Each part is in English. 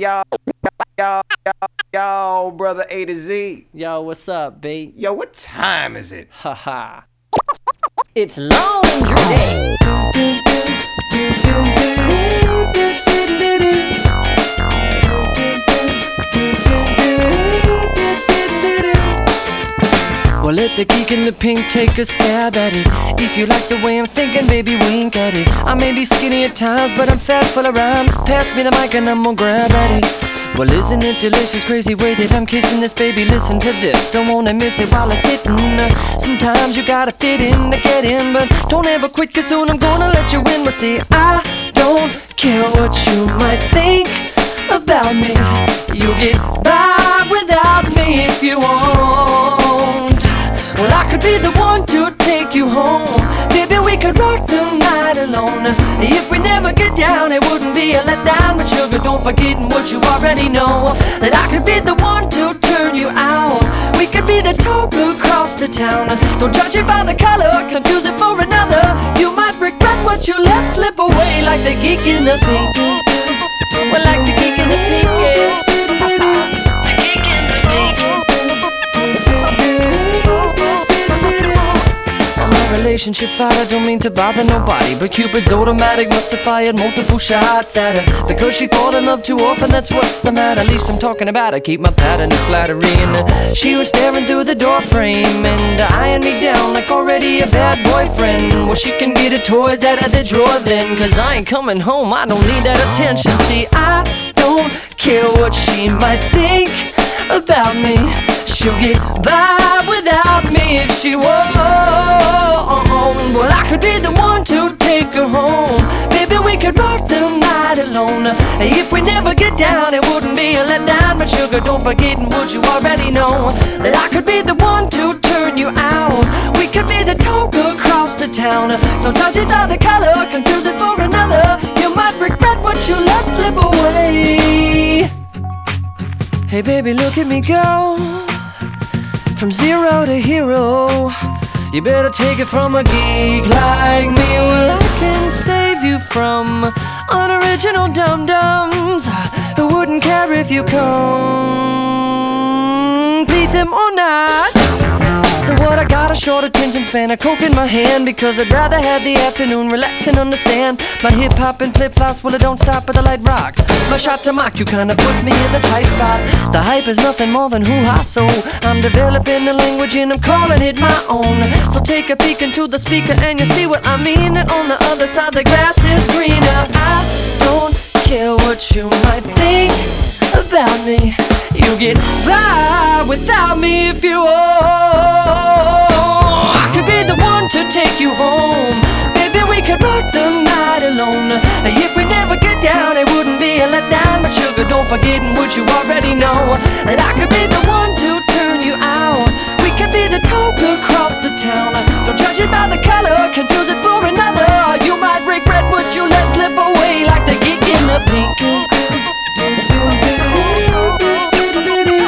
Yo, yo, yo, yo, brother A to Z. Yo, what's up, B? Yo, what time is it? Haha. it's laundry day. Let the geek in the pink take a stab at it. If you like the way I'm thinking, baby, wink at it. I may be skinny at times, but I'm fat full of rhymes. Pass me the mic and I'm gonna grab at it. Well, isn't it delicious, crazy way that I'm kissing this baby? Listen to this, don't wanna miss it while I'm sitting. Uh, sometimes you gotta fit in to get in, but don't ever quit, cause soon I'm gonna let you in. Well, see, I don't care what you might think could be the one to take you home. Baby, we could rock the night alone. If we never get down, it wouldn't be a letdown. But sugar, don't forget what you already know. That I could be the one to turn you out. We could be the talk across the town. Don't judge it by the color, confuse it for another. You might regret what you let slip away, like the geek in the pink. Well, like the geek in Relationship fighter don't mean to bother nobody But Cupid's automatic must have fired multiple shots at her Because she fall in love too often, that's what's the matter At Least I'm talking about I keep my pattern of flattery And she was staring through the door frame And eyeing me down like already a bad boyfriend. Well she can get her toys out of the drawer then Cause I ain't coming home, I don't need that attention. See, I don't care what she might think about me She'll get by without me if she I could be the one to take her home. Baby, we could rock the night alone. If we never get down, it wouldn't be a letdown But sugar, don't forget what you already know That I could be the one to turn you out? We could be the talk across the town. Don't judge it by the color, confuse it for another. You might regret what you let slip away. Hey baby, look at me go. From zero to hero. You better take it from a geek like me. Well, I can save you from unoriginal dum dums who wouldn't care if you complete them or not. Got a short attention span, a coke in my hand because I'd rather have the afternoon relax and understand. My hip hop and flip flops, well it don't stop at the light rock. My shot to mock you kinda puts me in the tight spot. The hype is nothing more than hoo ha, so I'm developing the language and I'm calling it my own. So take a peek into the speaker and you'll see what I mean. That on the other side the grass is greener. I don't care what you might think about me. You get by without me if you want. Sugar, what you already know. That I could be the one to turn you out. We could be the talk across the town. Don't judge it by the color, confuse it for another. You might regret what you let slip away, like the geek in the pink.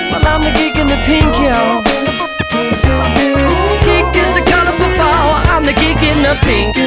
Well, I'm the geek in the pink, yo. Geek is the colorful flower. I'm the geek in the pink.